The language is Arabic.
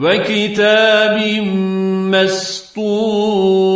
وكتاب مسطور